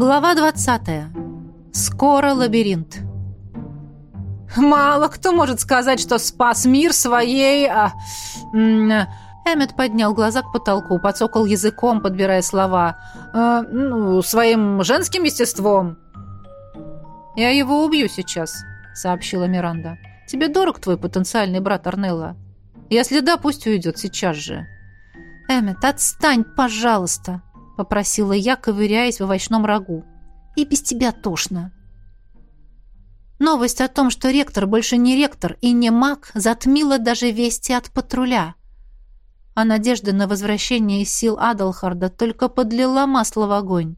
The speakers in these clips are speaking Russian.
Глава 20. Скоро лабиринт. Мало кто может сказать, что спас мир своей... А, Эммет поднял глаза к потолку, подсокал языком, подбирая слова. А, ну, своим женским естеством. «Я его убью сейчас», — сообщила Миранда. «Тебе дорог твой потенциальный брат Арнелла? Если да, пусть уйдет сейчас же». «Эммет, отстань, пожалуйста», — попросила я, ковыряясь в овощном рагу. «И без тебя тошно». Новость о том, что ректор больше не ректор и не маг, затмила даже вести от патруля. А надежда на возвращение сил Адалхарда только подлила масло в огонь.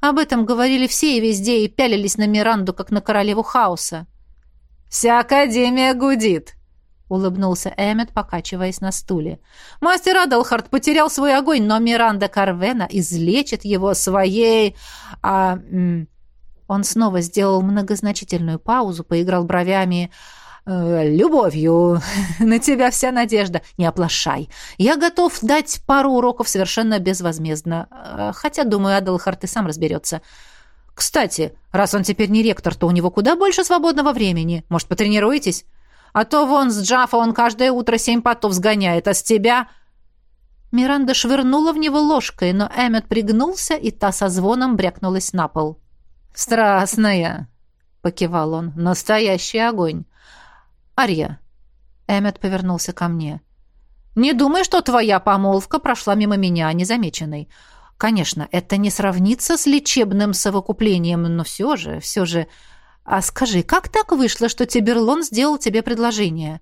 Об этом говорили все и везде, и пялились на Миранду, как на королеву хаоса. «Вся Академия гудит», — улыбнулся Эммет, покачиваясь на стуле. «Мастер Адалхард потерял свой огонь, но Миранда Карвена излечит его своей... А, он снова сделал многозначительную паузу, поиграл бровями. «Э, «Любовью. На тебя вся надежда. Не оплошай. Я готов дать пару уроков совершенно безвозмездно. Э, хотя, думаю, Адалхарт и сам разберется. Кстати, раз он теперь не ректор, то у него куда больше свободного времени. Может, потренируетесь? А то вон с Джафа он каждое утро семь потов сгоняет, а с тебя...» Миранда швырнула в него ложкой, но Эммет пригнулся, и та со звоном брякнулась на пол. «Страстная!» — покивал он. «Настоящий огонь!» «Арья!» — Эммет повернулся ко мне. «Не думай, что твоя помолвка прошла мимо меня незамеченной. Конечно, это не сравнится с лечебным совокуплением, но все же, все же... А скажи, как так вышло, что Тиберлон сделал тебе предложение?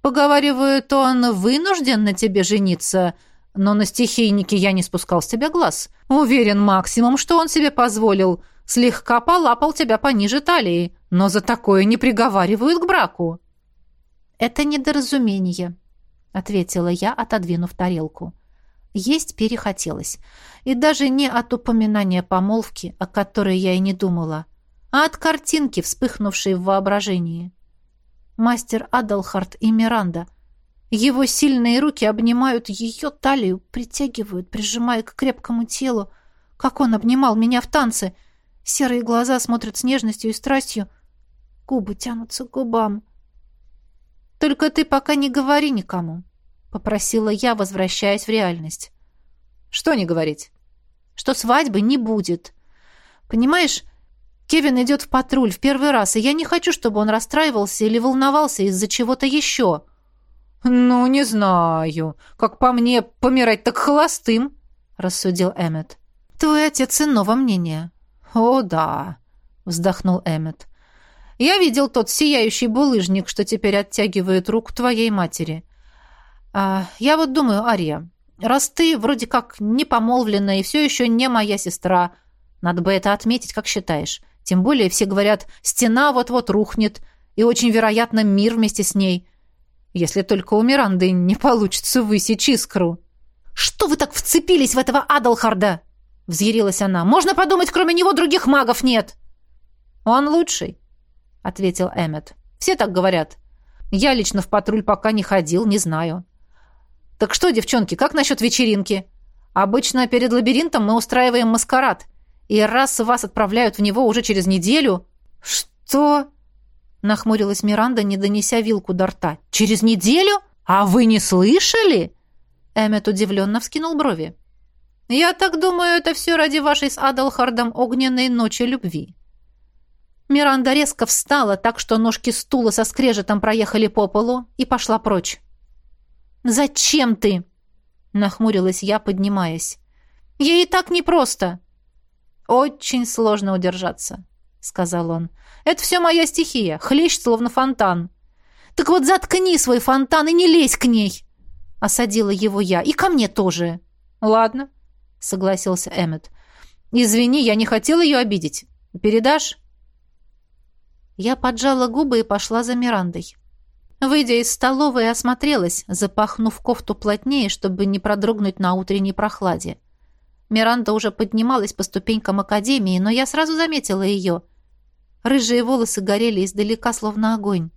Поговаривают, он вынужден на тебе жениться, но на стихийнике я не спускал с тебя глаз. Уверен максимум, что он себе позволил...» Слегка полапал тебя пониже талии, но за такое не приговаривают к браку». «Это недоразумение», — ответила я, отодвинув тарелку. Есть перехотелось. И даже не от упоминания помолвки, о которой я и не думала, а от картинки, вспыхнувшей в воображении. Мастер Адалхарт и Миранда. Его сильные руки обнимают ее талию, притягивают, прижимая к крепкому телу, как он обнимал меня в танце, Серые глаза смотрят с нежностью и страстью. Губы тянутся к губам. «Только ты пока не говори никому», — попросила я, возвращаясь в реальность. «Что не говорить?» «Что свадьбы не будет. Понимаешь, Кевин идет в патруль в первый раз, и я не хочу, чтобы он расстраивался или волновался из-за чего-то еще». «Ну, не знаю. Как по мне, помирать так холостым», — рассудил Эммет. «Твой отец иного мнения. «О, да», — вздохнул Эммет. «Я видел тот сияющий булыжник, что теперь оттягивает руку твоей матери. А, я вот думаю, Ария, раз ты вроде как не помолвлена и все еще не моя сестра, надо бы это отметить, как считаешь. Тем более все говорят, стена вот-вот рухнет, и очень вероятно мир вместе с ней. Если только у Миранды не получится высечь искру». «Что вы так вцепились в этого Адалхарда?» — взъярилась она. «Можно подумать, кроме него других магов нет!» «Он лучший», — ответил Эммет. «Все так говорят. Я лично в патруль пока не ходил, не знаю». «Так что, девчонки, как насчет вечеринки? Обычно перед лабиринтом мы устраиваем маскарад, и раз вас отправляют в него уже через неделю...» «Что?» — нахмурилась Миранда, не донеся вилку до рта. «Через неделю? А вы не слышали?» Эммет удивленно вскинул брови. Я так думаю, это все ради вашей с Адалхардом огненной ночи любви». Миранда резко встала, так что ножки стула со скрежетом проехали по полу, и пошла прочь. «Зачем ты?» — нахмурилась я, поднимаясь. «Ей и так непросто». «Очень сложно удержаться», — сказал он. «Это все моя стихия, хлещет словно фонтан». «Так вот заткни свой фонтан и не лезь к ней!» — осадила его я. «И ко мне тоже». «Ладно», согласился Эммет. «Извини, я не хотел ее обидеть. Передашь?» Я поджала губы и пошла за Мирандой. Выйдя из столовой, осмотрелась, запахнув кофту плотнее, чтобы не продрогнуть на утренней прохладе. Миранда уже поднималась по ступенькам академии, но я сразу заметила ее. Рыжие волосы горели издалека, словно огонь.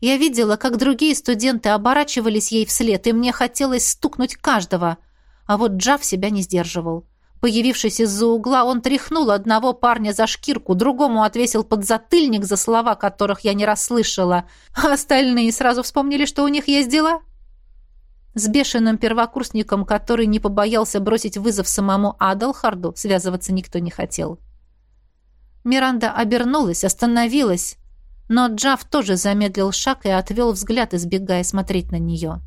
Я видела, как другие студенты оборачивались ей вслед, и мне хотелось стукнуть каждого — а вот Джав себя не сдерживал. Появившись из-за угла, он тряхнул одного парня за шкирку, другому отвесил подзатыльник за слова, которых я не расслышала, а остальные сразу вспомнили, что у них есть дела. С бешеным первокурсником, который не побоялся бросить вызов самому Адалхарду, связываться никто не хотел. Миранда обернулась, остановилась, но Джав тоже замедлил шаг и отвел взгляд, избегая смотреть на нее.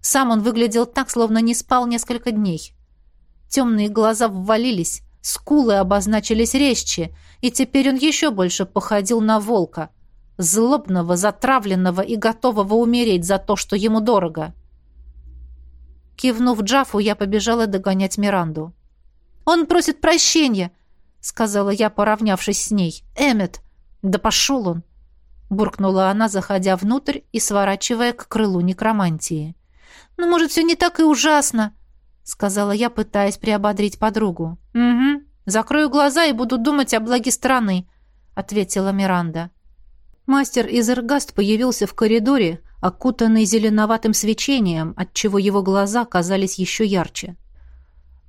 Сам он выглядел так, словно не спал несколько дней. Темные глаза ввалились, скулы обозначились резче, и теперь он еще больше походил на волка, злобного, затравленного и готового умереть за то, что ему дорого. Кивнув Джафу, я побежала догонять Миранду. «Он просит прощения!» — сказала я, поравнявшись с ней. «Эммет!» «Да пошел он!» — буркнула она, заходя внутрь и сворачивая к крылу некромантии. «Ну, может, все не так и ужасно!» сказала я, пытаясь приободрить подругу. Угу. Закрою глаза и буду думать о благе страны, ответила Миранда. Мастер Изергаст появился в коридоре, окутанный зеленоватым свечением, отчего его глаза казались еще ярче.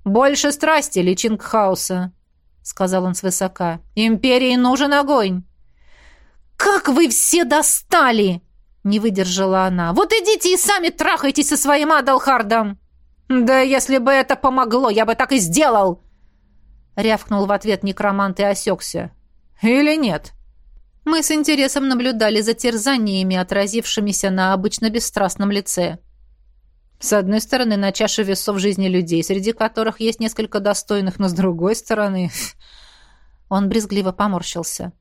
«Больше страсти, личинг хаоса», — сказал он свысока. «Империи нужен огонь». «Как вы все достали!» — не выдержала она. «Вот идите и сами трахайтесь со своим Адалхардом!» «Да если бы это помогло, я бы так и сделал!» Рявкнул в ответ некромант и осекся. «Или нет?» Мы с интересом наблюдали за терзаниями, отразившимися на обычно бесстрастном лице. С одной стороны, на чаше весов жизни людей, среди которых есть несколько достойных, но с другой стороны... Он брезгливо поморщился.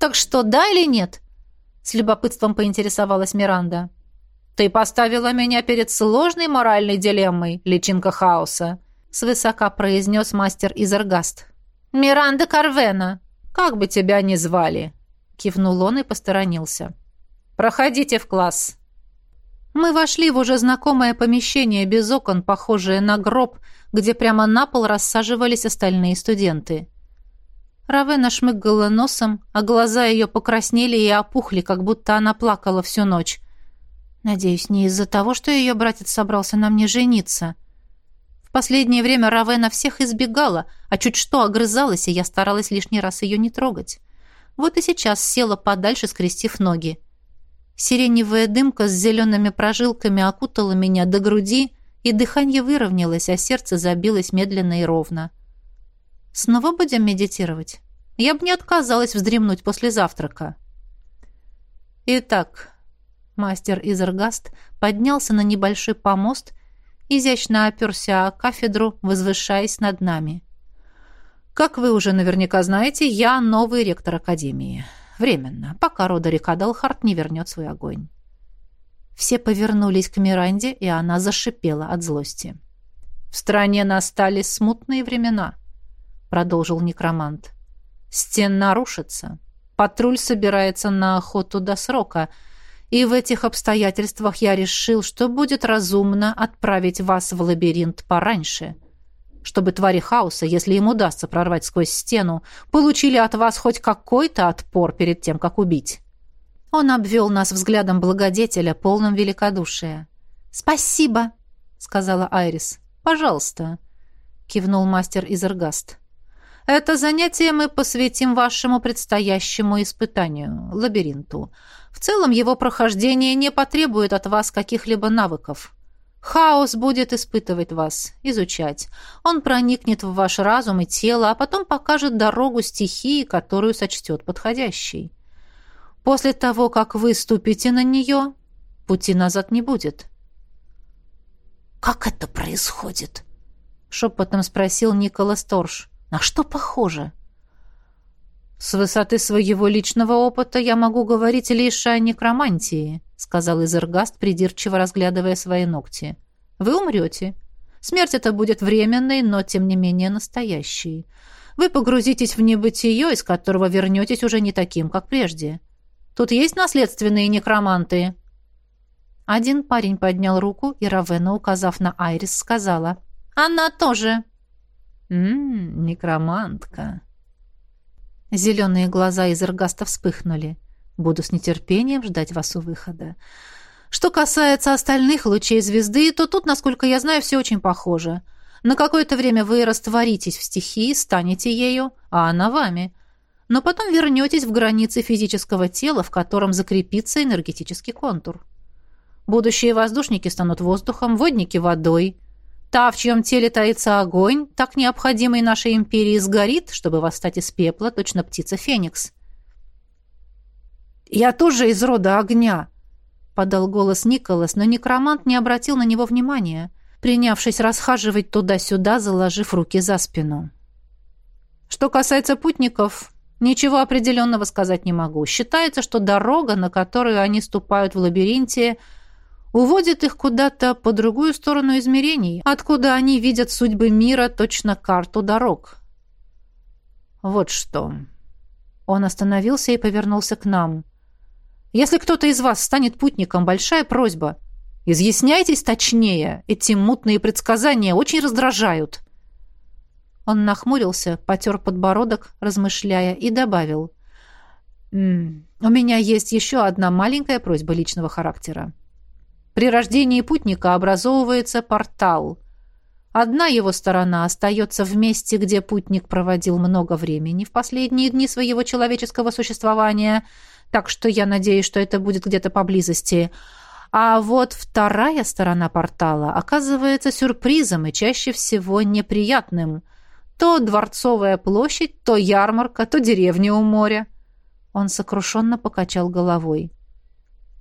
«Так что, да или нет?» С любопытством поинтересовалась Миранда. «Ты поставила меня перед сложной моральной дилеммой, личинка хаоса», свысока произнес мастер Изергаст. «Миранда Карвена, как бы тебя ни звали», кивнул он и посторонился. «Проходите в класс». Мы вошли в уже знакомое помещение без окон, похожее на гроб, где прямо на пол рассаживались остальные студенты. Равена шмыгала носом, а глаза ее покраснели и опухли, как будто она плакала всю ночь. Надеюсь, не из-за того, что ее братец собрался на мне жениться. В последнее время Равена всех избегала, а чуть что огрызалась, и я старалась лишний раз ее не трогать. Вот и сейчас села подальше, скрестив ноги. Сиреневая дымка с зелеными прожилками окутала меня до груди, и дыхание выровнялось, а сердце забилось медленно и ровно. Снова будем медитировать? Я бы не отказалась вздремнуть после завтрака. Итак, Мастер Изергаст поднялся на небольшой помост, изящно оперся о кафедру, возвышаясь над нами. «Как вы уже наверняка знаете, я новый ректор Академии. Временно, пока Родерик Адалхарт не вернет свой огонь». Все повернулись к Миранде, и она зашипела от злости. «В стране настали смутные времена», — продолжил некромант. «Стена рушится. Патруль собирается на охоту до срока — и в этих обстоятельствах я решил, что будет разумно отправить вас в лабиринт пораньше, чтобы твари хаоса, если им удастся прорвать сквозь стену, получили от вас хоть какой-то отпор перед тем, как убить». Он обвел нас взглядом благодетеля, полным великодушия. «Спасибо», — сказала Айрис. «Пожалуйста», — кивнул мастер Изергаст. «Это занятие мы посвятим вашему предстоящему испытанию, лабиринту. В целом его прохождение не потребует от вас каких-либо навыков. Хаос будет испытывать вас, изучать. Он проникнет в ваш разум и тело, а потом покажет дорогу стихии, которую сочтет подходящей. После того, как вы ступите на нее, пути назад не будет. «Как это происходит?» — шепотом спросил Николас Торш. «На что похоже?» «С высоты своего личного опыта я могу говорить лишь о некромантии», сказал Изергаст, придирчиво разглядывая свои ногти. «Вы умрете. Смерть это будет временной, но, тем не менее, настоящей. Вы погрузитесь в небытие, из которого вернетесь уже не таким, как прежде. Тут есть наследственные некроманты?» Один парень поднял руку, и Равена, указав на Айрис, сказала «Она тоже». «Ммм, некромантка», Зеленые глаза из Иргаста вспыхнули. Буду с нетерпением ждать вас у выхода. Что касается остальных лучей звезды, то тут, насколько я знаю, все очень похоже. На какое-то время вы растворитесь в стихии, станете ею, а она вами. Но потом вернетесь в границы физического тела, в котором закрепится энергетический контур. Будущие воздушники станут воздухом, водники – водой. Та, в чьем теле таится огонь, так необходимый нашей империи, сгорит, чтобы восстать из пепла, точно птица Феникс. «Я тоже из рода огня», — подал голос Николас, но некромант не обратил на него внимания принявшись расхаживать туда-сюда, заложив руки за спину. Что касается путников, ничего определенного сказать не могу. Считается, что дорога, на которую они ступают в лабиринте, уводит их куда-то по другую сторону измерений, откуда они видят судьбы мира точно карту дорог. Вот что. Он остановился и повернулся к нам. Если кто-то из вас станет путником, большая просьба. Изъясняйтесь точнее. Эти мутные предсказания очень раздражают. Он нахмурился, потер подбородок, размышляя, и добавил. «М -м, «У меня есть еще одна маленькая просьба личного характера. При рождении путника образовывается портал. Одна его сторона остается в месте, где путник проводил много времени в последние дни своего человеческого существования, так что я надеюсь, что это будет где-то поблизости, а вот вторая сторона портала оказывается сюрпризом и чаще всего неприятным. То Дворцовая площадь, то ярмарка, то деревня у моря. Он сокрушенно покачал головой.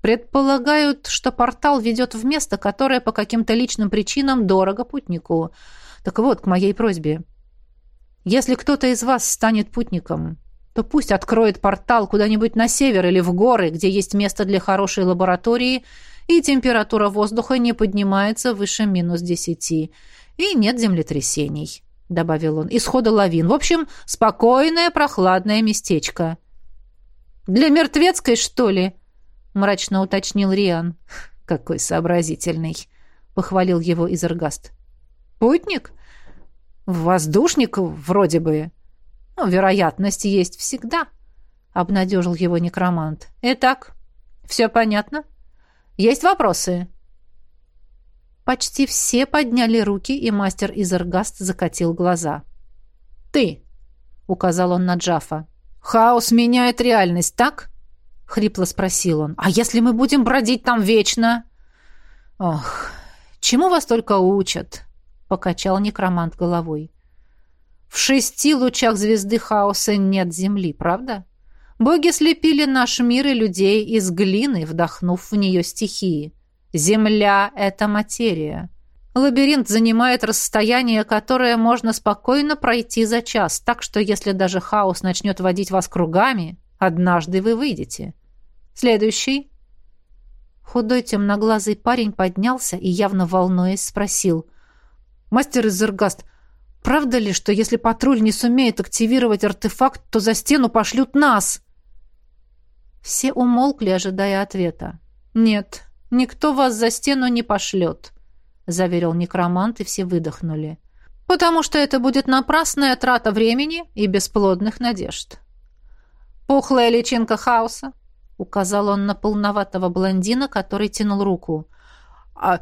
Предполагают, что портал ведет в место, которое по каким-то личным причинам дорого путнику. Так вот, к моей просьбе. Если кто-то из вас станет путником, то пусть откроет портал куда-нибудь на север или в горы, где есть место для хорошей лаборатории – и температура воздуха не поднимается выше минус десяти, и нет землетрясений», — добавил он. «Исхода лавин. В общем, спокойное прохладное местечко». «Для мертвецкой, что ли?» — мрачно уточнил Риан. «Какой сообразительный!» — похвалил его Изергаст. «Путник? Воздушник вроде бы. Ну, вероятность есть всегда», — обнадежил его некромант. «Итак, все понятно?» Есть вопросы?» Почти все подняли руки, и мастер Изергаст закатил глаза. «Ты!» — указал он на Джафа. «Хаос меняет реальность, так?» — хрипло спросил он. «А если мы будем бродить там вечно?» «Ох, чему вас только учат?» — покачал некромант головой. «В шести лучах звезды хаоса нет земли, правда?» Боги слепили наш мир и людей из глины, вдохнув в нее стихии. Земля — это материя. Лабиринт занимает расстояние, которое можно спокойно пройти за час, так что если даже хаос начнет водить вас кругами, однажды вы выйдете. Следующий. Худой темноглазый парень поднялся и, явно волнуясь, спросил. «Мастер Изергаст, правда ли, что если патруль не сумеет активировать артефакт, то за стену пошлют нас?» Все умолкли, ожидая ответа. «Нет, никто вас за стену не пошлет», — заверил некромант, и все выдохнули. «Потому что это будет напрасная трата времени и бесплодных надежд». «Пухлая личинка хаоса», — указал он на полноватого блондина, который тянул руку. «А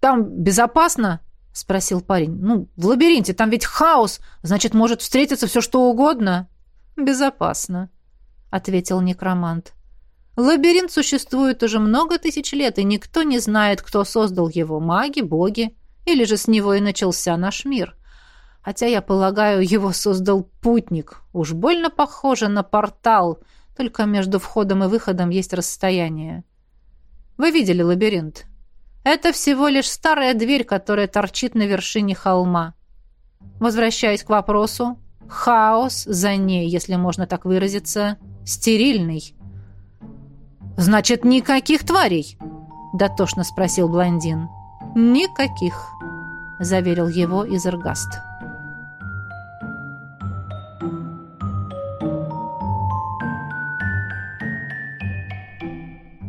там безопасно?» — спросил парень. «Ну, в лабиринте, там ведь хаос, значит, может встретиться все что угодно». «Безопасно», — ответил некромант. Лабиринт существует уже много тысяч лет, и никто не знает, кто создал его, маги, боги, или же с него и начался наш мир. Хотя, я полагаю, его создал путник. Уж больно похоже на портал, только между входом и выходом есть расстояние. Вы видели лабиринт? Это всего лишь старая дверь, которая торчит на вершине холма. Возвращаясь к вопросу, хаос за ней, если можно так выразиться, стерильный. «Значит, никаких тварей?» — дотошно спросил блондин. «Никаких», — заверил его Изергаст.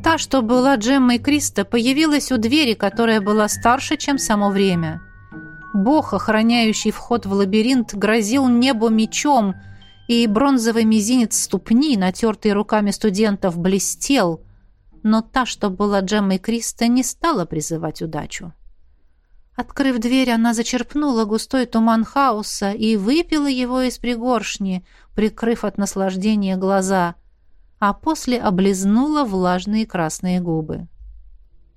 Та, что была Джеммой Криста, появилась у двери, которая была старше, чем само время. Бог, охраняющий вход в лабиринт, грозил небу мечом — и бронзовый мизинец ступни, натертый руками студентов, блестел, но та, что была Джеммой Криста, не стала призывать удачу. Открыв дверь, она зачерпнула густой туман хаоса и выпила его из пригоршни, прикрыв от наслаждения глаза, а после облизнула влажные красные губы.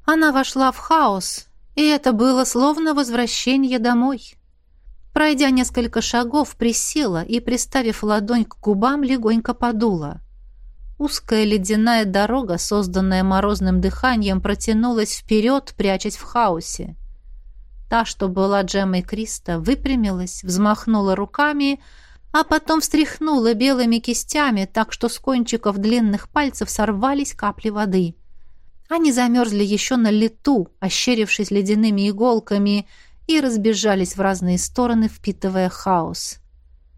Она вошла в хаос, и это было словно возвращение домой. Пройдя несколько шагов, присела и, приставив ладонь к губам, легонько подула. Узкая ледяная дорога, созданная морозным дыханием, протянулась вперед, прячась в хаосе. Та, что была Джемой Криста, выпрямилась, взмахнула руками, а потом встряхнула белыми кистями, так что с кончиков длинных пальцев сорвались капли воды. Они замерзли еще на лету, ощерившись ледяными иголками, и разбежались в разные стороны, впитывая хаос.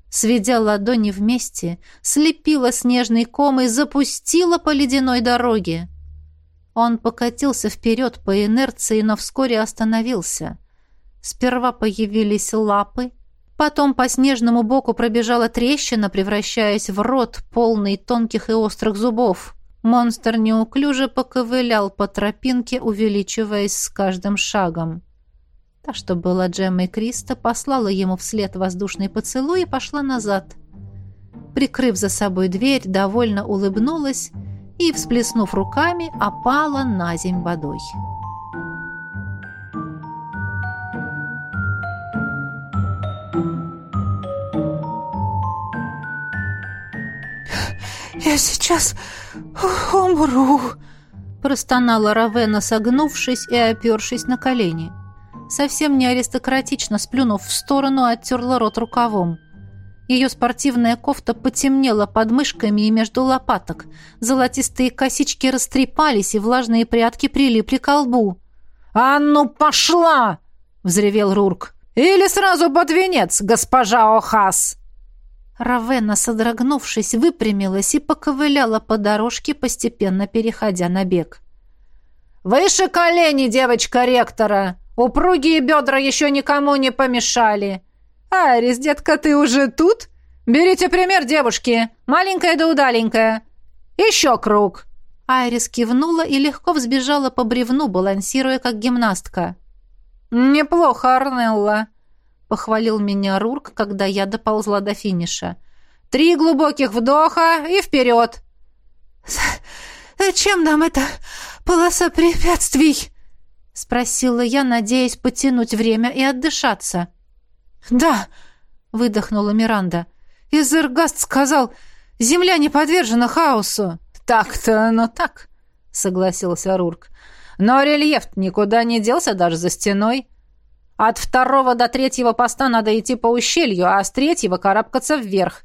Сведя ладони вместе, слепила снежный ком и запустила по ледяной дороге. Он покатился вперед по инерции, но вскоре остановился. Сперва появились лапы, потом по снежному боку пробежала трещина, превращаясь в рот, полный тонких и острых зубов. Монстр неуклюже поковылял по тропинке, увеличиваясь с каждым шагом. Та, что была Джеммой Криста, послала ему вслед воздушный поцелуй и пошла назад. Прикрыв за собой дверь, довольно улыбнулась и, всплеснув руками, опала на земь водой. «Я сейчас умру!» Простонала Равена, согнувшись и опершись на колени. Совсем не аристократично, сплюнув в сторону, оттерла рот рукавом. Ее спортивная кофта потемнела под мышками и между лопаток. Золотистые косички растрепались, и влажные прядки прилипли к лбу. «А ну, пошла!» — взревел Рурк. «Или сразу под венец, госпожа Охас!» Равена, содрогнувшись, выпрямилась и поковыляла по дорожке, постепенно переходя на бег. «Выше колени, девочка ректора! Упругие бедра еще никому не помешали!» «Арис, детка, ты уже тут? Берите пример девушки, маленькая да удаленькая. Еще круг!» Айрис кивнула и легко взбежала по бревну, балансируя как гимнастка. «Неплохо, Арнелла!» Похвалил меня Рурк, когда я доползла до финиша. «Три глубоких вдоха и вперед!» «Зачем нам эта полоса препятствий?» — спросила я, надеясь потянуть время и отдышаться. «Да», — выдохнула Миранда. «Изергаст сказал, земля не подвержена хаосу». «Так-то оно так», — согласился Рурк. «Но рельеф никуда не делся даже за стеной. От второго до третьего поста надо идти по ущелью, а с третьего карабкаться вверх.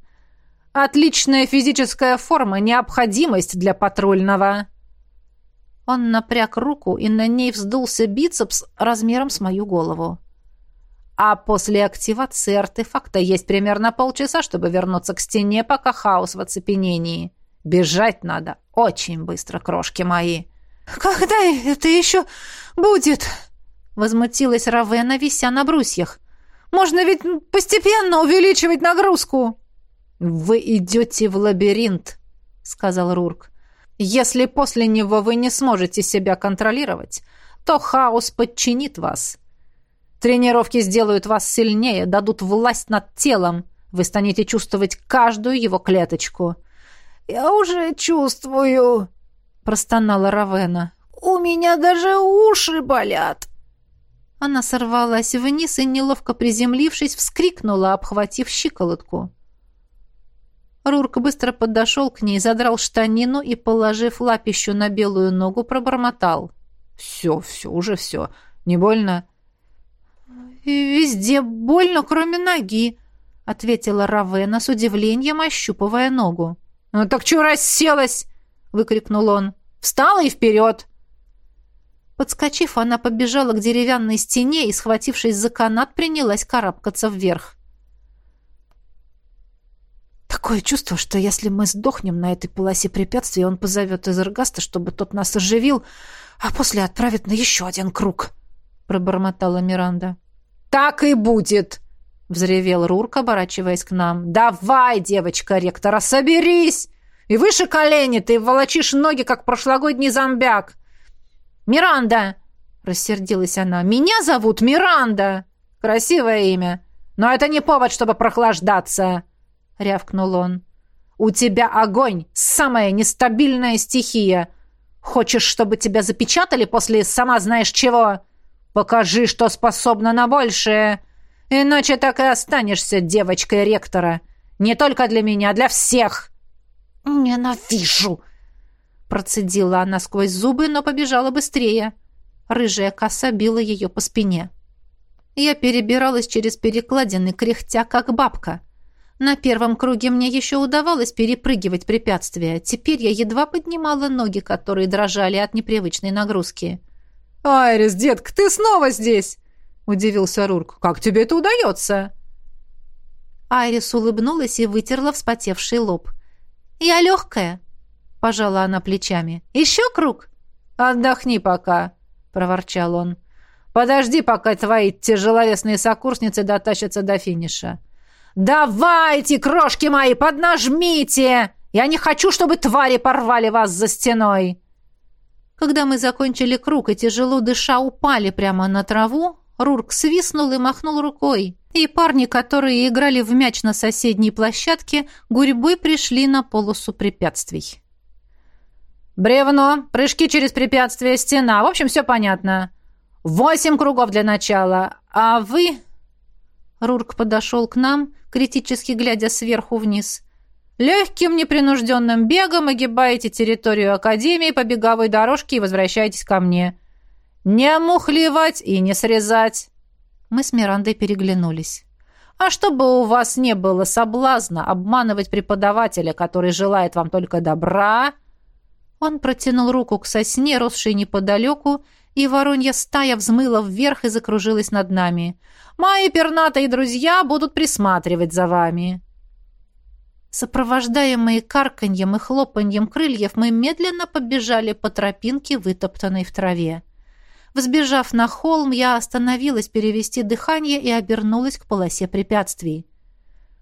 Отличная физическая форма, необходимость для патрульного». Он напряг руку, и на ней вздулся бицепс размером с мою голову. А после активации артефакта есть примерно полчаса, чтобы вернуться к стене, пока хаос в оцепенении. Бежать надо очень быстро, крошки мои. «Когда это еще будет?» Возмутилась Равена, вися на брусьях. «Можно ведь постепенно увеличивать нагрузку!» «Вы идете в лабиринт», — сказал Рурк. «Если после него вы не сможете себя контролировать, то хаос подчинит вас. Тренировки сделают вас сильнее, дадут власть над телом. Вы станете чувствовать каждую его клеточку». «Я уже чувствую», — простонала Равена. «У меня даже уши болят». Она сорвалась вниз и, неловко приземлившись, вскрикнула, обхватив щиколотку. Рурк быстро подошел к ней, задрал штанину и, положив лапищу на белую ногу, пробормотал. «Все, все, уже все. Не больно?» «Везде больно, кроме ноги», — ответила Равена с удивлением, ощупывая ногу. «Ну так что расселась?» — выкрикнул он. «Встала и вперед!» Подскочив, она побежала к деревянной стене и, схватившись за канат, принялась карабкаться вверх. Такое чувство, что если мы сдохнем на этой полосе препятствий, он позовет из Эргаста, чтобы тот нас оживил, а после отправит на еще один круг, — пробормотала Миранда. — Так и будет! — взревел Рурк, оборачиваясь к нам. — Давай, девочка ректора, соберись! И выше колени ты волочишь ноги, как прошлогодний зомбяк! — «Миранда!» рассердилась она. «Меня зовут Миранда!» «Красивое имя, но это не повод, чтобы прохлаждаться!» — рявкнул он. «У тебя огонь, самая нестабильная стихия. Хочешь, чтобы тебя запечатали после сама знаешь чего? Покажи, что способна на большее. Иначе так и останешься девочкой ректора. Не только для меня, а для всех!» «Ненавижу!» Процедила она сквозь зубы, но побежала быстрее. Рыжая коса била ее по спине. Я перебиралась через перекладины, кряхтя, как бабка. На первом круге мне еще удавалось перепрыгивать препятствия. Теперь я едва поднимала ноги, которые дрожали от непривычной нагрузки. «Айрис, детка, ты снова здесь!» — удивился Рурк. «Как тебе это удается?» Айрис улыбнулась и вытерла вспотевший лоб. «Я легкая», — пожала она плечами. «Еще круг?» «Отдохни пока», — проворчал он. «Подожди, пока твои тяжеловесные сокурсницы дотащатся до финиша». «Давайте, крошки мои, поднажмите! Я не хочу, чтобы твари порвали вас за стеной!» Когда мы закончили круг и тяжело дыша упали прямо на траву, Рурк свистнул и махнул рукой и парни, которые играли в мяч на соседней площадке, гурьбой пришли на полосу препятствий. «Бревно, прыжки через препятствие, стена. В общем, все понятно. Восемь кругов для начала. А вы...» Рурк подошел к нам, критически глядя сверху вниз. «Легким непринужденным бегом огибаете территорию Академии по беговой дорожке и возвращаетесь ко мне. Не мухлевать и не срезать». Мы с Мирандой переглянулись. «А чтобы у вас не было соблазна обманывать преподавателя, который желает вам только добра...» Он протянул руку к сосне, росшей неподалеку, и воронья стая взмыла вверх и закружилась над нами. «Мои пернатые друзья будут присматривать за вами». Сопровождаемые карканьем и хлопаньем крыльев, мы медленно побежали по тропинке, вытоптанной в траве. Взбежав на холм, я остановилась перевести дыхание и обернулась к полосе препятствий.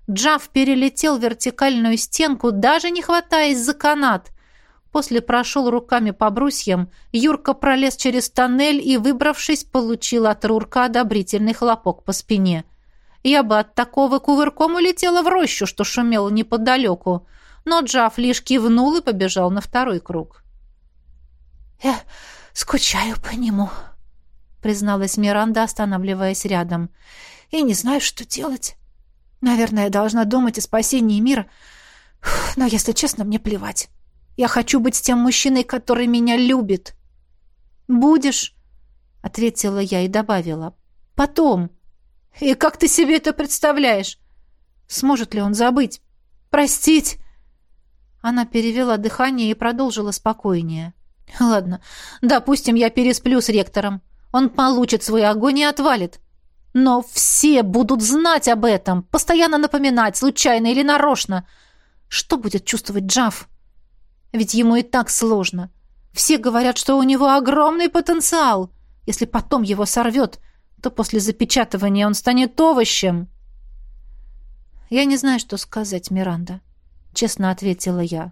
Джав перелетел вертикальную стенку, даже не хватаясь за канат. После прошел руками по брусьям, Юрка пролез через тоннель и, выбравшись, получил от Рурка одобрительный хлопок по спине. Я бы от такого кувырком улетела в рощу, что шумело неподалеку, но Джав лишь кивнул и побежал на второй круг. «Я скучаю по нему», — призналась Миранда, останавливаясь рядом. «И не знаю, что делать. Наверное, должна думать о спасении мира, но, если честно, мне плевать. Я хочу быть с тем мужчиной, который меня любит». «Будешь», — ответила я и добавила. «Потом». «И как ты себе это представляешь? Сможет ли он забыть? Простить?» Она перевела дыхание и продолжила спокойнее. Ладно, допустим, я пересплю с ректором. Он получит свой огонь и отвалит. Но все будут знать об этом, постоянно напоминать, случайно или нарочно. Что будет чувствовать Джав? Ведь ему и так сложно. Все говорят, что у него огромный потенциал. Если потом его сорвет, то после запечатывания он станет овощем. «Я не знаю, что сказать, Миранда», — честно ответила я.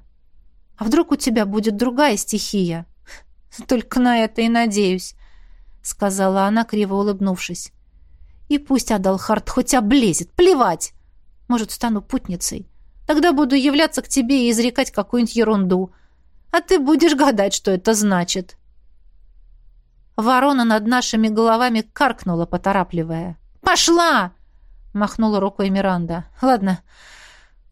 А вдруг у тебя будет другая стихия? Только на это и надеюсь, сказала она, криво улыбнувшись. И пусть Адалхард хоть облезет, плевать. Может, стану путницей. Тогда буду являться к тебе и изрекать какую-нибудь ерунду. А ты будешь гадать, что это значит. Ворона над нашими головами каркнула, поторапливая. «Пошла!» — махнула рукой Миранда. «Ладно,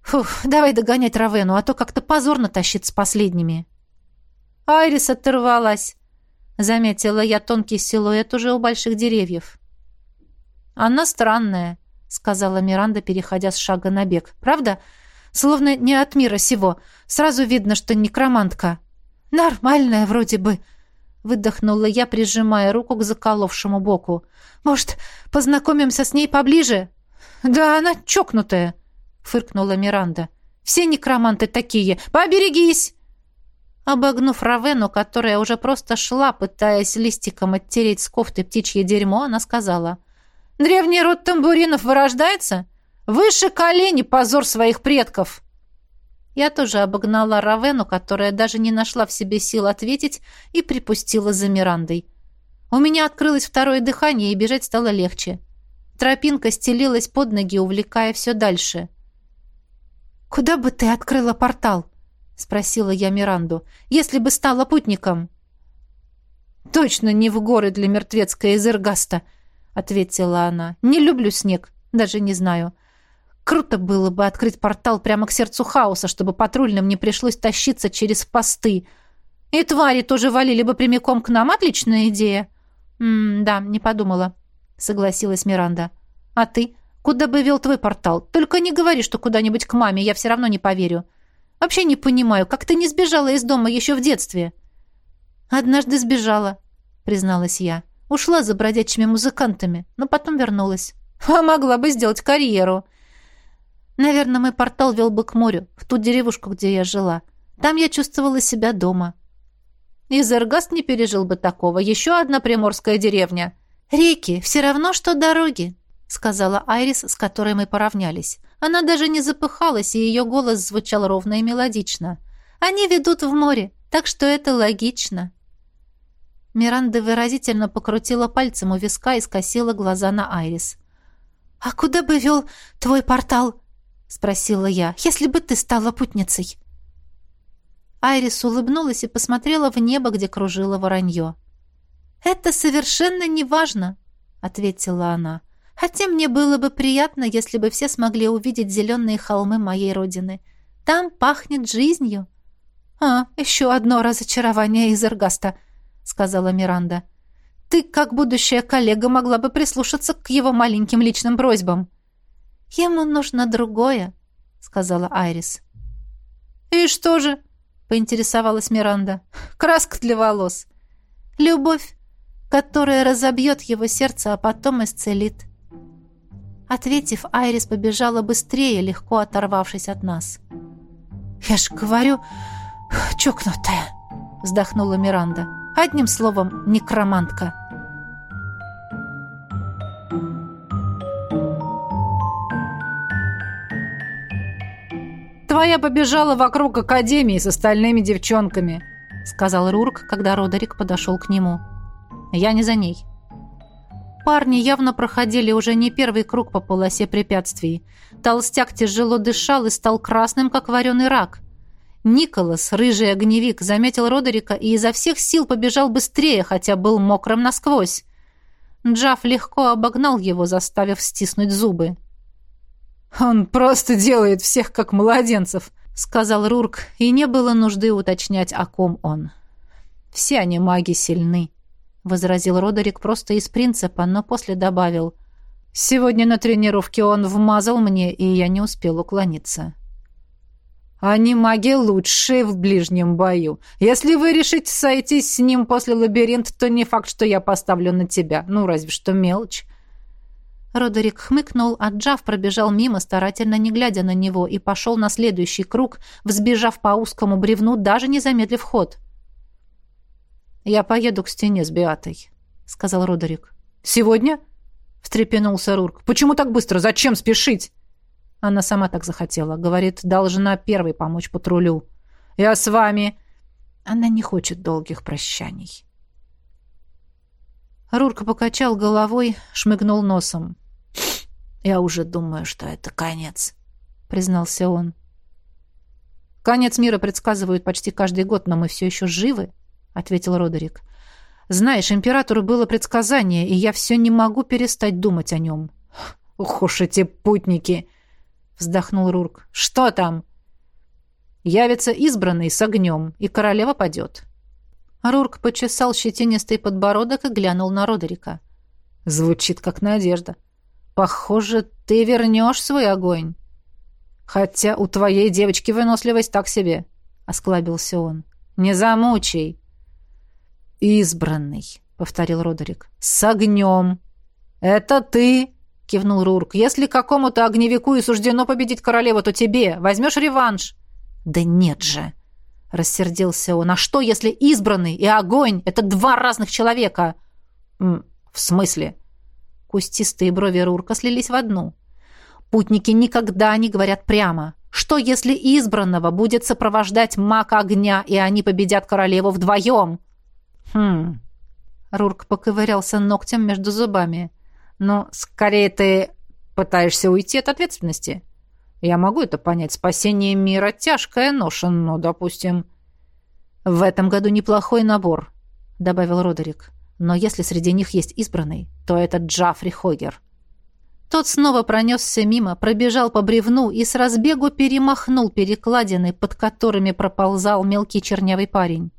Фух, давай догонять Равену, а то как-то позорно тащит с последними. Айрис оторвалась. Заметила я тонкий силуэт уже у больших деревьев. Она странная, сказала Миранда, переходя с шага на бег. Правда? Словно не от мира сего. Сразу видно, что некромантка. Нормальная вроде бы, выдохнула я, прижимая руку к заколовшему боку. Может, познакомимся с ней поближе? Да она чокнутая, — фыркнула Миранда. «Все некроманты такие! Поберегись!» Обогнув Равену, которая уже просто шла, пытаясь листиком оттереть с кофты птичье дерьмо, она сказала. «Древний род тамбуринов вырождается? Выше колени позор своих предков!» Я тоже обогнала Равену, которая даже не нашла в себе сил ответить, и припустила за Мирандой. У меня открылось второе дыхание, и бежать стало легче. Тропинка стелилась под ноги, увлекая все дальше. «Куда бы ты открыла портал?» — спросила я Миранду. «Если бы стала путником». «Точно не в горы для мертвецкой Эзергаста», — ответила она. «Не люблю снег, даже не знаю. Круто было бы открыть портал прямо к сердцу хаоса, чтобы патрульным не пришлось тащиться через посты. И твари тоже валили бы прямиком к нам. Отличная идея». «М да, не подумала», — согласилась Миранда. «А ты? Куда бы вел твой портал? Только не говори, что куда-нибудь к маме, я все равно не поверю. Вообще не понимаю, как ты не сбежала из дома еще в детстве?» «Однажды сбежала», — призналась я. «Ушла за бродячими музыкантами, но потом вернулась. А могла бы сделать карьеру». «Наверное, мой портал вел бы к морю, в ту деревушку, где я жила. Там я чувствовала себя дома». И Зергаст не пережил бы такого. Еще одна приморская деревня. «Реки все равно, что дороги», — сказала Айрис, с которой мы поравнялись. Она даже не запыхалась, и ее голос звучал ровно и мелодично. «Они ведут в море, так что это логично». Миранда выразительно покрутила пальцем у виска и скосила глаза на Айрис. «А куда бы вел твой портал?» — спросила я. «Если бы ты стала путницей». Айрис улыбнулась и посмотрела в небо, где кружило воронье. «Это совершенно не важно», — ответила она. «Хотя мне было бы приятно, если бы все смогли увидеть зеленые холмы моей родины. Там пахнет жизнью». «А, еще одно разочарование из Эргаста», — сказала Миранда. «Ты, как будущая коллега, могла бы прислушаться к его маленьким личным просьбам». «Ему нужно другое», — сказала Айрис. «И что же?» — поинтересовалась Миранда. «Краска для волос». «Любовь, которая разобьет его сердце, а потом исцелит». Ответив, Айрис побежала быстрее, легко оторвавшись от нас. «Я ж говорю, чокнутая», — вздохнула Миранда. Одним словом, некромантка. «Твоя побежала вокруг академии с остальными девчонками», — сказал Рурк, когда Родерик подошел к нему. «Я не за ней». Парни явно проходили уже не первый круг по полосе препятствий. Толстяк тяжело дышал и стал красным, как вареный рак — Николас, рыжий огневик, заметил Родерика и изо всех сил побежал быстрее, хотя был мокрым насквозь. Джаф легко обогнал его, заставив стиснуть зубы. «Он просто делает всех как младенцев», — сказал Рурк, и не было нужды уточнять, о ком он. «Все они маги сильны», — возразил Родерик просто из принципа, но после добавил. «Сегодня на тренировке он вмазал мне, и я не успел уклониться». Они маги лучшие в ближнем бою. Если вы решите сойтись с ним после лабиринта, то не факт, что я поставлю на тебя. Ну, разве что мелочь». Родерик хмыкнул, а Джав пробежал мимо, старательно не глядя на него, и пошел на следующий круг, взбежав по узкому бревну, даже не замедлив ход. «Я поеду к стене с Беатой», — сказал Родерик. «Сегодня?» — встрепенулся Рурк. «Почему так быстро? Зачем спешить?» Она сама так захотела. Говорит, должна первой помочь патрулю. Я с вами. Она не хочет долгих прощаний. Рурка покачал головой, шмыгнул носом. «Я уже думаю, что это конец», — признался он. «Конец мира предсказывают почти каждый год, но мы все еще живы», — ответил Родерик. «Знаешь, императору было предсказание, и я все не могу перестать думать о нем». «Ух уж эти путники!» вздохнул Рурк. «Что там?» «Явится избранный с огнем, и королева падет». Рурк почесал щетинистый подбородок и глянул на Родерика. «Звучит как надежда. Похоже, ты вернешь свой огонь. Хотя у твоей девочки выносливость так себе», — осклабился он. «Не замучай». «Избранный», — повторил Родерик. «С огнем». «Это ты!» кивнул Рурк. «Если какому-то огневику и суждено победить королеву, то тебе. Возьмешь реванш». «Да нет же!» — рассердился он. «А что, если избранный и огонь — это два разных человека?» «В смысле?» Кустистые брови Рурка слились в одну. «Путники никогда не говорят прямо. Что, если избранного будет сопровождать маг огня, и они победят королеву вдвоем?» «Хм...» Рурк поковырялся ногтем между зубами. «Ну, скорее ты пытаешься уйти от ответственности. Я могу это понять. Спасение мира — тяжкая ноша, но, допустим...» «В этом году неплохой набор», — добавил Родерик. «Но если среди них есть избранный, то это Джафри Хогер». Тот снова пронесся мимо, пробежал по бревну и с разбегу перемахнул перекладины, под которыми проползал мелкий чернявый парень.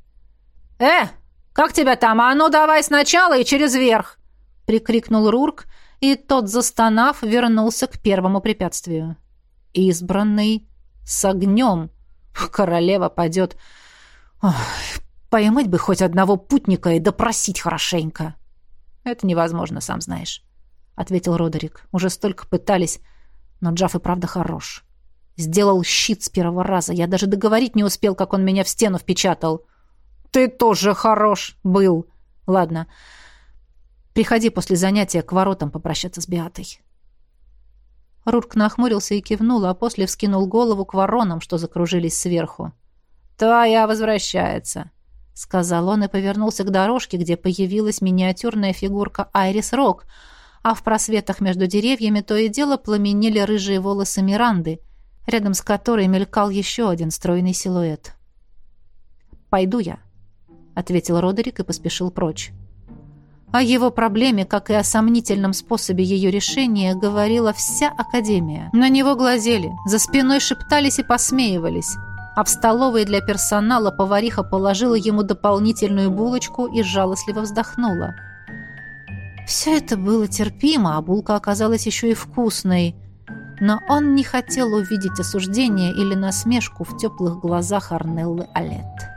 «Э, как тебя там? А ну давай сначала и через верх!» — прикрикнул Рурк, и тот, застонав, вернулся к первому препятствию. «Избранный с огнем! Королева падет! Ох, поймать бы хоть одного путника и допросить хорошенько!» «Это невозможно, сам знаешь». — ответил Родерик. «Уже столько пытались, но Джаф и правда хорош. Сделал щит с первого раза. Я даже договорить не успел, как он меня в стену впечатал». «Ты тоже хорош был!» «Ладно, приходи после занятия к воротам попрощаться с Биатой». Рурк нахмурился и кивнул, а после вскинул голову к воронам, что закружились сверху. «Твоя возвращается», — сказал он и повернулся к дорожке, где появилась миниатюрная фигурка Айрис Рок — а в просветах между деревьями то и дело пламенели рыжие волосы Миранды, рядом с которой мелькал еще один стройный силуэт. «Пойду я», — ответил Родерик и поспешил прочь. О его проблеме, как и о сомнительном способе ее решения, говорила вся Академия. На него глазели, за спиной шептались и посмеивались, а в столовой для персонала повариха положила ему дополнительную булочку и жалостливо вздохнула. — все это было терпимо, а булка оказалась еще и вкусной. Но он не хотел увидеть осуждение или насмешку в теплых глазах Арнеллы Алет.